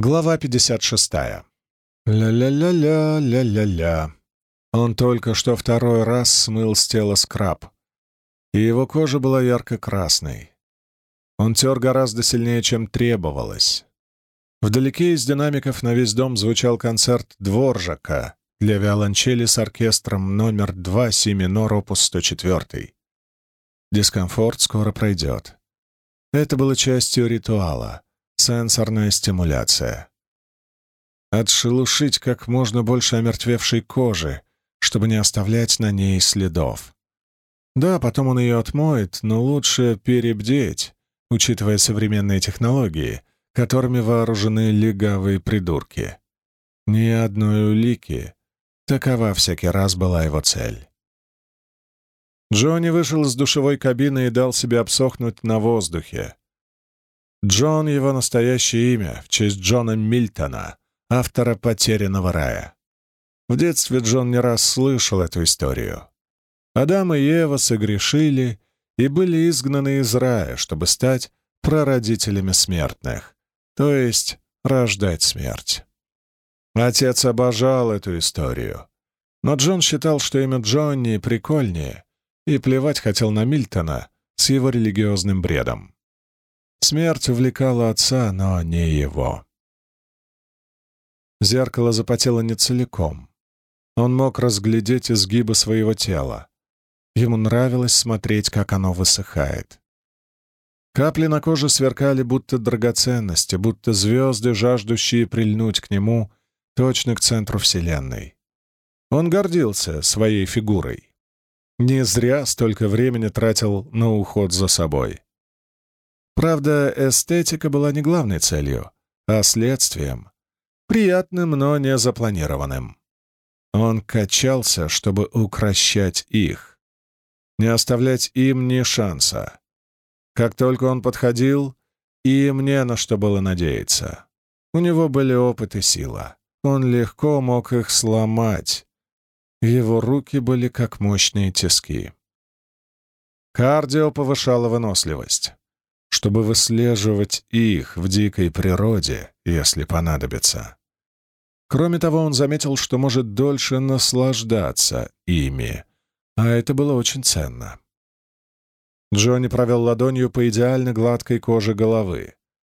Глава 56. Ля-ля-ля-ля, ля-ля-ля. Он только что второй раз смыл с тела скраб, и его кожа была ярко-красной. Он тер гораздо сильнее, чем требовалось. Вдалеке из динамиков на весь дом звучал концерт Дворжака для виолончели с оркестром номер 2 си минор опус 104. Дискомфорт скоро пройдет. Это было частью ритуала — Сенсорная стимуляция. Отшелушить как можно больше омертвевшей кожи, чтобы не оставлять на ней следов. Да, потом он ее отмоет, но лучше перебдеть, учитывая современные технологии, которыми вооружены легавые придурки. Ни одной улики. Такова всякий раз была его цель. Джонни вышел из душевой кабины и дал себе обсохнуть на воздухе, Джон — его настоящее имя, в честь Джона Мильтона, автора «Потерянного рая». В детстве Джон не раз слышал эту историю. Адам и Ева согрешили и были изгнаны из рая, чтобы стать прародителями смертных, то есть рождать смерть. Отец обожал эту историю, но Джон считал, что имя Джонни прикольнее, и плевать хотел на Мильтона с его религиозным бредом. Смерть увлекала отца, но не его. Зеркало запотело не целиком. Он мог разглядеть изгибы своего тела. Ему нравилось смотреть, как оно высыхает. Капли на коже сверкали, будто драгоценности, будто звезды, жаждущие прильнуть к нему, точно к центру Вселенной. Он гордился своей фигурой. Не зря столько времени тратил на уход за собой. Правда, эстетика была не главной целью, а следствием. Приятным, но не запланированным. Он качался, чтобы укращать их. Не оставлять им ни шанса. Как только он подходил, им не на что было надеяться. У него были опыт и сила. Он легко мог их сломать. Его руки были как мощные тиски. Кардио повышало выносливость чтобы выслеживать их в дикой природе, если понадобится. Кроме того, он заметил, что может дольше наслаждаться ими, а это было очень ценно. Джонни провел ладонью по идеально гладкой коже головы,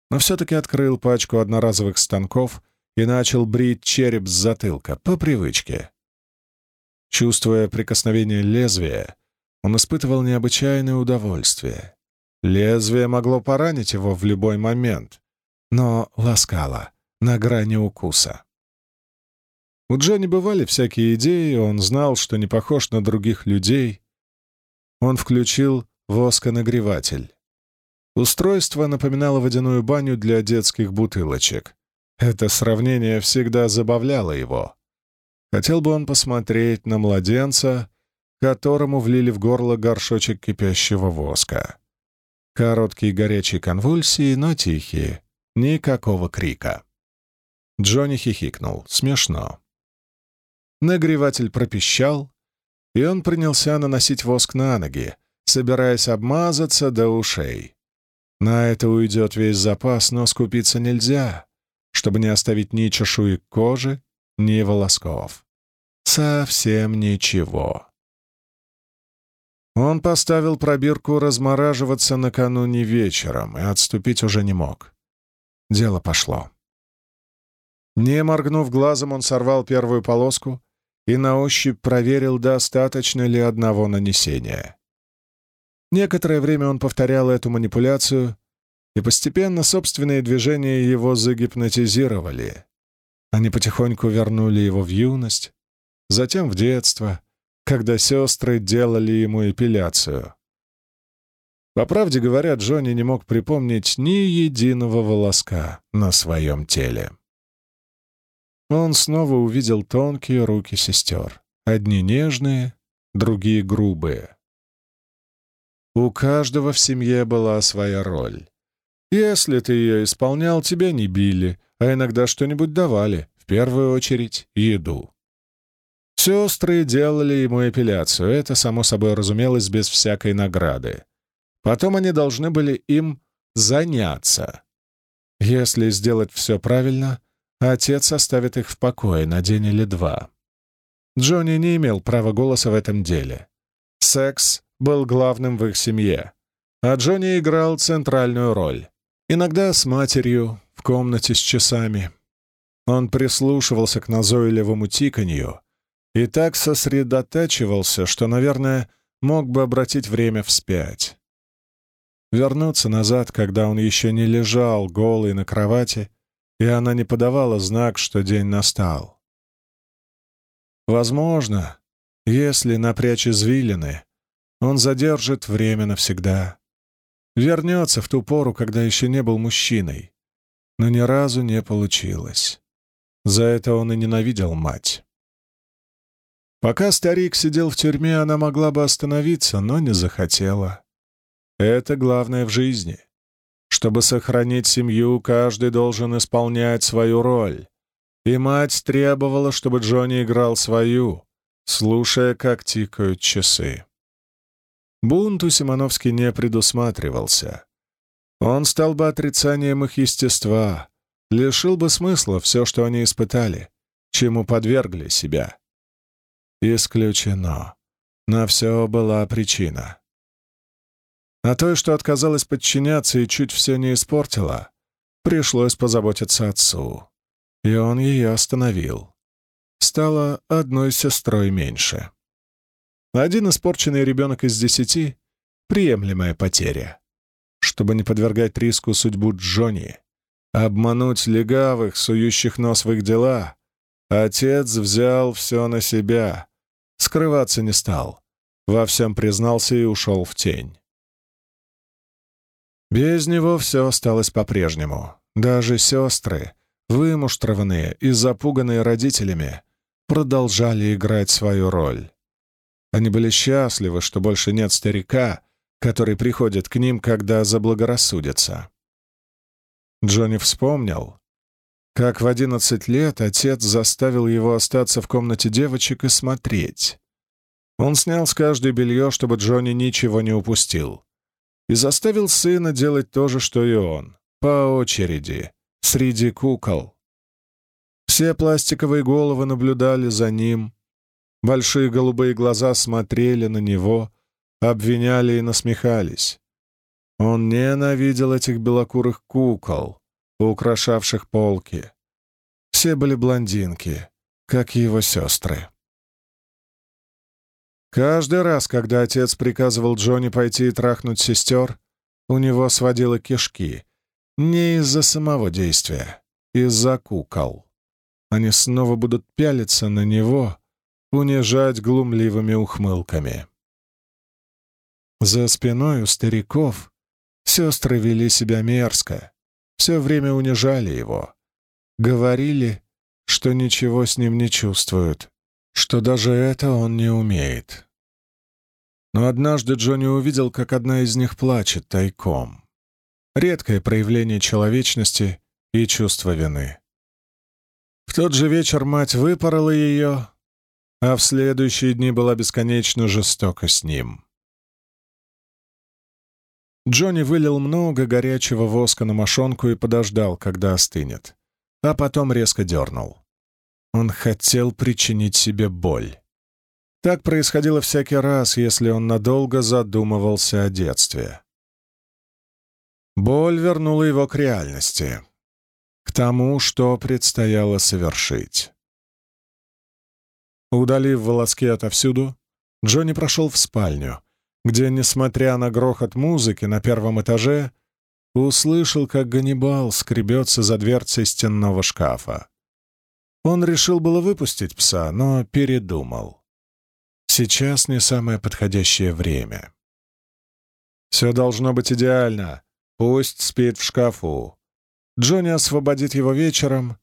но все-таки открыл пачку одноразовых станков и начал брить череп с затылка, по привычке. Чувствуя прикосновение лезвия, он испытывал необычайное удовольствие. Лезвие могло поранить его в любой момент, но ласкало, на грани укуса. У Джонни бывали всякие идеи, он знал, что не похож на других людей. Он включил восконагреватель. Устройство напоминало водяную баню для детских бутылочек. Это сравнение всегда забавляло его. Хотел бы он посмотреть на младенца, которому влили в горло горшочек кипящего воска. Короткие горячие конвульсии, но тихие. Никакого крика. Джонни хихикнул. Смешно. Нагреватель пропищал, и он принялся наносить воск на ноги, собираясь обмазаться до ушей. На это уйдет весь запас, но скупиться нельзя, чтобы не оставить ни чешуек кожи, ни волосков. Совсем ничего. Он поставил пробирку размораживаться накануне вечером и отступить уже не мог. Дело пошло. Не моргнув глазом, он сорвал первую полоску и на ощупь проверил, достаточно ли одного нанесения. Некоторое время он повторял эту манипуляцию, и постепенно собственные движения его загипнотизировали. Они потихоньку вернули его в юность, затем в детство — когда сестры делали ему эпиляцию. По правде говоря, Джонни не мог припомнить ни единого волоска на своем теле. Он снова увидел тонкие руки сестер. Одни нежные, другие грубые. У каждого в семье была своя роль. Если ты ее исполнял, тебя не били, а иногда что-нибудь давали, в первую очередь еду. Сестры делали ему эпиляцию, это, само собой, разумелось без всякой награды. Потом они должны были им заняться. Если сделать все правильно, отец оставит их в покое на день или два. Джонни не имел права голоса в этом деле. Секс был главным в их семье, а Джонни играл центральную роль. Иногда с матерью, в комнате с часами. Он прислушивался к назойливому тиканью и так сосредотачивался, что, наверное, мог бы обратить время вспять вернуться назад, когда он еще не лежал голый на кровати, и она не подавала знак, что день настал. Возможно, если напрячь извилины, он задержит время навсегда. Вернется в ту пору, когда еще не был мужчиной. Но ни разу не получилось. За это он и ненавидел мать. Пока старик сидел в тюрьме, она могла бы остановиться, но не захотела. Это главное в жизни. Чтобы сохранить семью, каждый должен исполнять свою роль. И мать требовала, чтобы Джонни играл свою, слушая, как тикают часы. Бунт у не предусматривался. Он стал бы отрицанием их естества, лишил бы смысла все, что они испытали, чему подвергли себя. Исключено. На все была причина. А той, что отказалась подчиняться и чуть все не испортила, пришлось позаботиться отцу. И он ее остановил. Стала одной сестрой меньше. Один испорченный ребенок из десяти — приемлемая потеря. Чтобы не подвергать риску судьбу Джонни, обмануть легавых, сующих нос в их дела, отец взял все на себя, скрываться не стал, во всем признался и ушел в тень. Без него все осталось по-прежнему. Даже сестры, вымуштрованные и запуганные родителями, продолжали играть свою роль. Они были счастливы, что больше нет старика, который приходит к ним, когда заблагорассудится. Джонни вспомнил, как в одиннадцать лет отец заставил его остаться в комнате девочек и смотреть. Он снял с каждой белье, чтобы Джонни ничего не упустил и заставил сына делать то же, что и он, по очереди, среди кукол. Все пластиковые головы наблюдали за ним, большие голубые глаза смотрели на него, обвиняли и насмехались. Он ненавидел этих белокурых кукол, украшавших полки. Все были блондинки, как его сестры. Каждый раз, когда отец приказывал Джонни пойти и трахнуть сестер, у него сводило кишки. Не из-за самого действия, из-за кукол. Они снова будут пялиться на него, унижать глумливыми ухмылками. За спиной у стариков сестры вели себя мерзко, все время унижали его. Говорили, что ничего с ним не чувствуют, что даже это он не умеет. Но однажды Джонни увидел, как одна из них плачет тайком. Редкое проявление человечности и чувства вины. В тот же вечер мать выпорола ее, а в следующие дни была бесконечно жестока с ним. Джонни вылил много горячего воска на мошонку и подождал, когда остынет, а потом резко дернул. Он хотел причинить себе боль. Так происходило всякий раз, если он надолго задумывался о детстве. Боль вернула его к реальности, к тому, что предстояло совершить. Удалив волоски отовсюду, Джонни прошел в спальню, где, несмотря на грохот музыки на первом этаже, услышал, как Ганнибал скребется за дверцей стенного шкафа. Он решил было выпустить пса, но передумал. Сейчас не самое подходящее время. Все должно быть идеально. Пусть спит в шкафу. Джонни освободит его вечером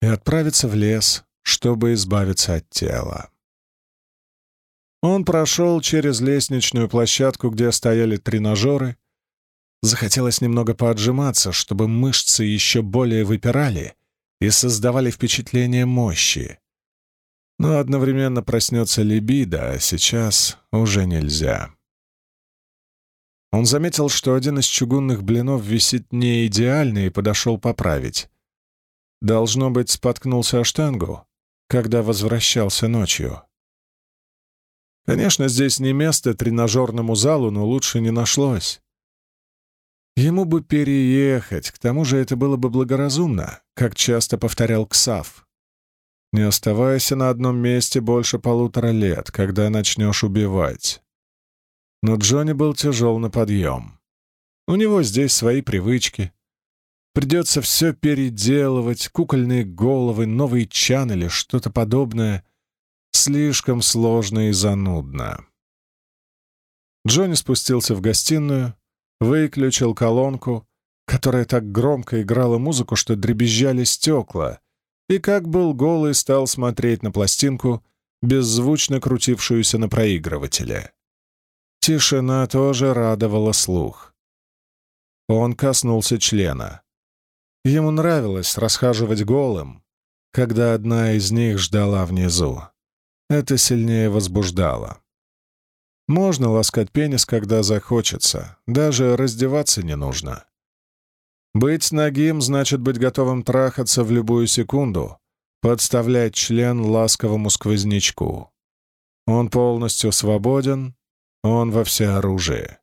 и отправится в лес, чтобы избавиться от тела. Он прошел через лестничную площадку, где стояли тренажеры. Захотелось немного поотжиматься, чтобы мышцы еще более выпирали и создавали впечатление мощи. Но одновременно проснется либидо, а сейчас уже нельзя. Он заметил, что один из чугунных блинов висит не идеально и подошел поправить. Должно быть, споткнулся о штангу, когда возвращался ночью. Конечно, здесь не место тренажерному залу, но лучше не нашлось. Ему бы переехать, к тому же это было бы благоразумно, как часто повторял Ксав. Не оставайся на одном месте больше полутора лет, когда начнешь убивать. Но Джонни был тяжел на подъем. У него здесь свои привычки. Придется все переделывать, кукольные головы, новый чан или что-то подобное. Слишком сложно и занудно. Джонни спустился в гостиную, выключил колонку, которая так громко играла музыку, что дребезжали стекла, и как был голый, стал смотреть на пластинку, беззвучно крутившуюся на проигрывателе. Тишина тоже радовала слух. Он коснулся члена. Ему нравилось расхаживать голым, когда одна из них ждала внизу. Это сильнее возбуждало. Можно ласкать пенис, когда захочется, даже раздеваться не нужно. Быть нагим значит быть готовым трахаться в любую секунду, подставлять член ласковому сквознячку. Он полностью свободен, он во всеоружии.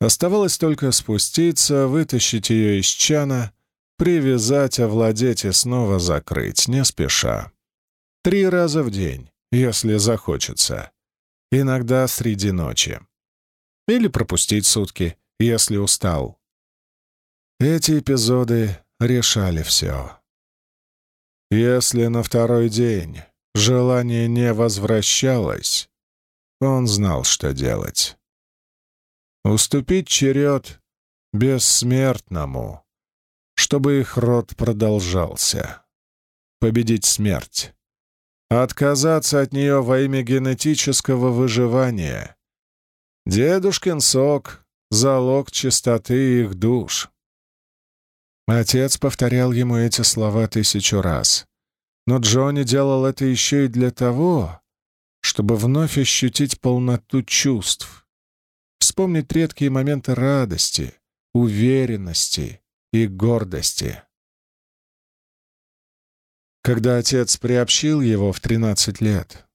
Оставалось только спуститься, вытащить ее из чана, привязать, овладеть и снова закрыть, не спеша. Три раза в день, если захочется. Иногда среди ночи. Или пропустить сутки, если устал. Эти эпизоды решали все. Если на второй день желание не возвращалось, он знал, что делать. Уступить черед бессмертному, чтобы их род продолжался. Победить смерть. Отказаться от нее во имя генетического выживания. Дедушкин сок — залог чистоты их душ. Отец повторял ему эти слова тысячу раз. Но Джонни делал это еще и для того, чтобы вновь ощутить полноту чувств, вспомнить редкие моменты радости, уверенности и гордости. Когда отец приобщил его в 13 лет,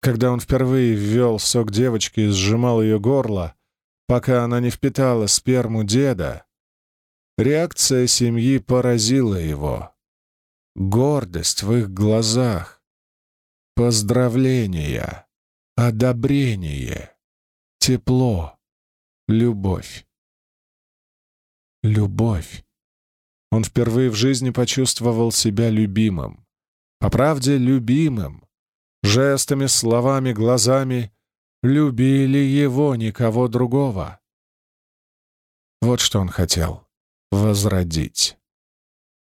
когда он впервые ввел сок девочки и сжимал ее горло, пока она не впитала сперму деда, Реакция семьи поразила его. Гордость в их глазах, поздравления, одобрение, тепло, любовь. Любовь. Он впервые в жизни почувствовал себя любимым. По правде, любимым. Жестами, словами, глазами любили его, никого другого. Вот что он хотел возродить.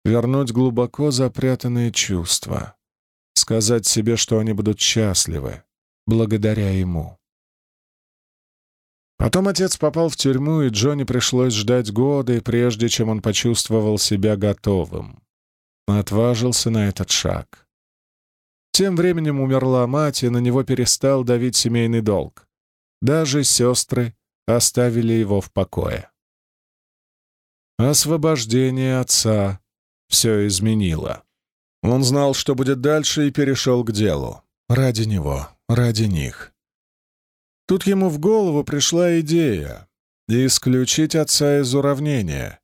Вернуть глубоко запрятанные чувства. Сказать себе, что они будут счастливы, благодаря ему. Потом отец попал в тюрьму, и Джонни пришлось ждать годы, прежде чем он почувствовал себя готовым. Отважился на этот шаг. Тем временем умерла мать, и на него перестал давить семейный долг. Даже сестры оставили его в покое. Освобождение отца все изменило. Он знал, что будет дальше, и перешел к делу. Ради него, ради них. Тут ему в голову пришла идея — исключить отца из уравнения.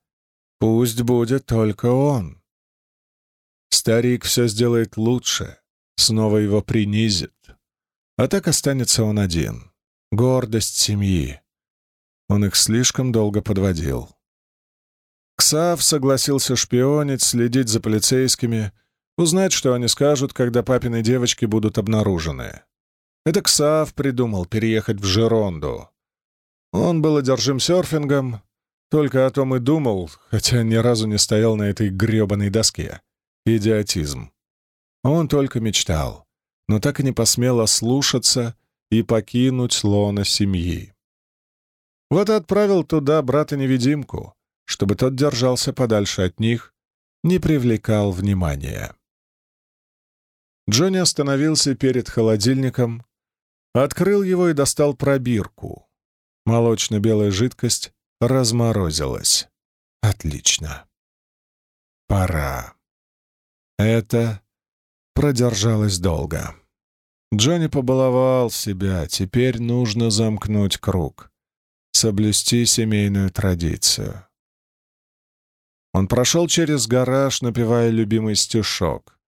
Пусть будет только он. Старик все сделает лучше, снова его принизит. А так останется он один. Гордость семьи. Он их слишком долго подводил. Ксав согласился шпионить, следить за полицейскими, узнать, что они скажут, когда папины девочки будут обнаружены. Это Ксав придумал переехать в Жеронду. Он был одержим серфингом, только о том и думал, хотя ни разу не стоял на этой грёбаной доске. Идиотизм. Он только мечтал, но так и не посмел ослушаться и покинуть лона семьи. Вот и отправил туда брата-невидимку, чтобы тот держался подальше от них, не привлекал внимания. Джонни остановился перед холодильником, открыл его и достал пробирку. Молочно-белая жидкость разморозилась. Отлично. Пора. Это продержалось долго. Джонни побаловал себя, теперь нужно замкнуть круг, соблюсти семейную традицию. Он прошел через гараж, напевая любимый стишок.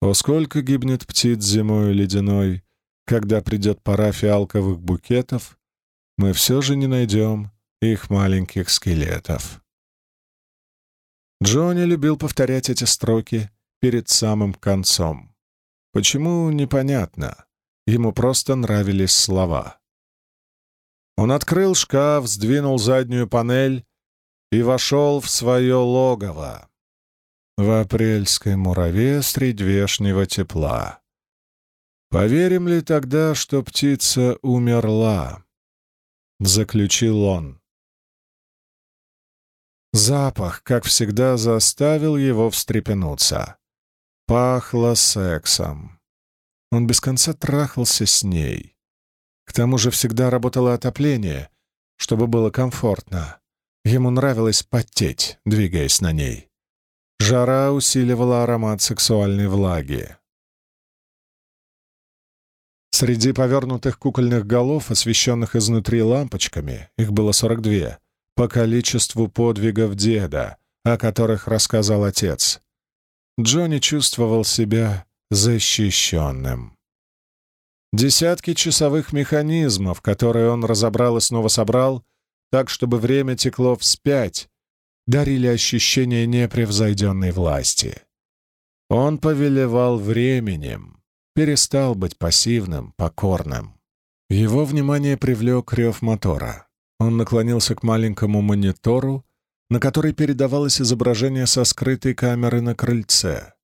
«О, сколько гибнет птиц зимою ледяной, когда придет пора фиалковых букетов, мы все же не найдем их маленьких скелетов». Джонни любил повторять эти строки перед самым концом. Почему, непонятно. Ему просто нравились слова. Он открыл шкаф, сдвинул заднюю панель и вошел в свое логово. В апрельской мураве средь вешнего тепла. Поверим ли тогда, что птица умерла? Заключил он. Запах, как всегда, заставил его встрепенуться. Пахло сексом. Он без конца трахался с ней. К тому же всегда работало отопление, чтобы было комфортно. Ему нравилось потеть, двигаясь на ней. Жара усиливала аромат сексуальной влаги. Среди повернутых кукольных голов, освещенных изнутри лампочками, их было 42, по количеству подвигов деда, о которых рассказал отец. Джонни чувствовал себя защищенным. Десятки часовых механизмов, которые он разобрал и снова собрал, так, чтобы время текло вспять, дарили ощущение непревзойденной власти. Он повелевал временем, перестал быть пассивным, покорным. Его внимание привлек рев мотора. Он наклонился к маленькому монитору, на который передавалось изображение со скрытой камеры на крыльце.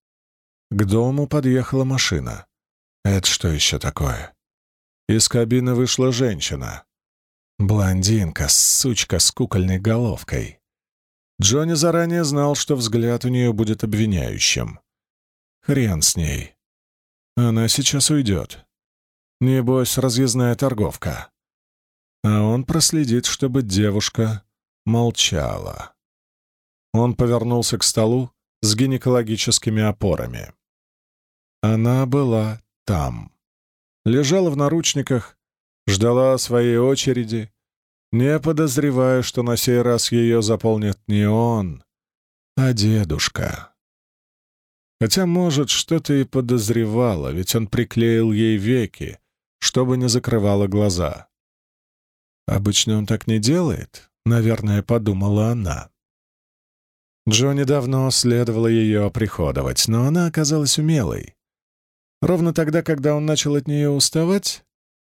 К дому подъехала машина. Это что еще такое? Из кабины вышла женщина. Блондинка, сучка с кукольной головкой. Джонни заранее знал, что взгляд у нее будет обвиняющим. Хрен с ней. Она сейчас уйдет. Небось, разъездная торговка а он проследит, чтобы девушка молчала. Он повернулся к столу с гинекологическими опорами. Она была там. Лежала в наручниках, ждала своей очереди, не подозревая, что на сей раз ее заполнит не он, а дедушка. Хотя, может, что-то и подозревала, ведь он приклеил ей веки, чтобы не закрывала глаза. Обычно он так не делает, наверное, подумала она. Джонни давно следовало ее оприходовать, но она оказалась умелой. Ровно тогда, когда он начал от нее уставать,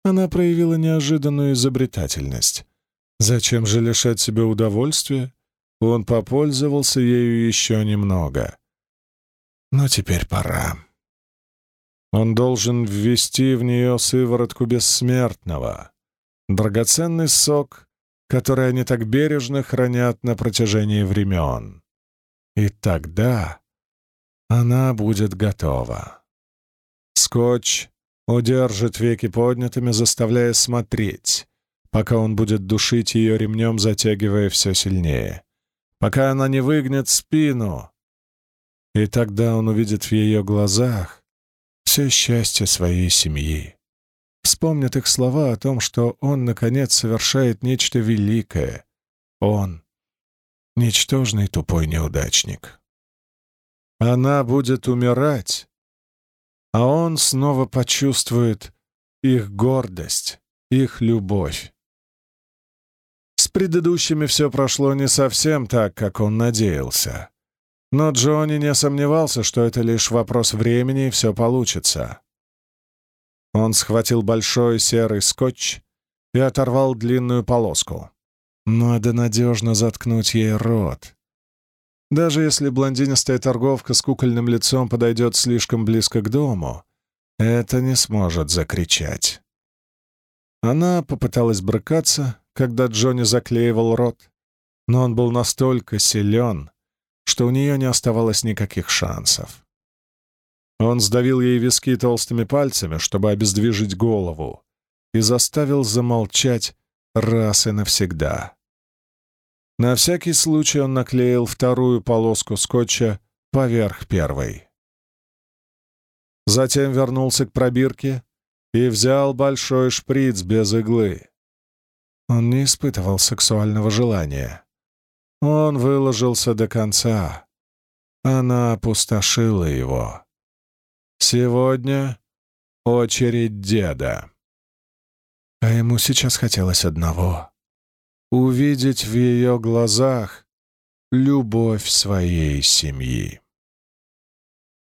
она проявила неожиданную изобретательность. Зачем же лишать себя удовольствия? Он попользовался ею еще немного. Но теперь пора. Он должен ввести в нее сыворотку бессмертного, драгоценный сок, который они так бережно хранят на протяжении времен. И тогда она будет готова. Скотч удержит веки поднятыми, заставляя смотреть, пока он будет душить ее ремнем, затягивая все сильнее, пока она не выгнет спину. И тогда он увидит в ее глазах все счастье своей семьи вспомнит их слова о том, что он, наконец, совершает нечто великое. Он — ничтожный тупой неудачник. Она будет умирать, а он снова почувствует их гордость, их любовь. С предыдущими все прошло не совсем так, как он надеялся. Но Джонни не сомневался, что это лишь вопрос времени, и все получится. Он схватил большой серый скотч и оторвал длинную полоску. Надо надежно заткнуть ей рот. Даже если блондинистая торговка с кукольным лицом подойдет слишком близко к дому, это не сможет закричать. Она попыталась брыкаться, когда Джонни заклеивал рот, но он был настолько силен, что у нее не оставалось никаких шансов. Он сдавил ей виски толстыми пальцами, чтобы обездвижить голову, и заставил замолчать, раз и навсегда. На всякий случай он наклеил вторую полоску скотча поверх первой. Затем вернулся к пробирке и взял большой шприц без иглы. Он не испытывал сексуального желания. Он выложился до конца. Она опустошила его. Сегодня очередь деда. А ему сейчас хотелось одного — увидеть в ее глазах любовь своей семьи.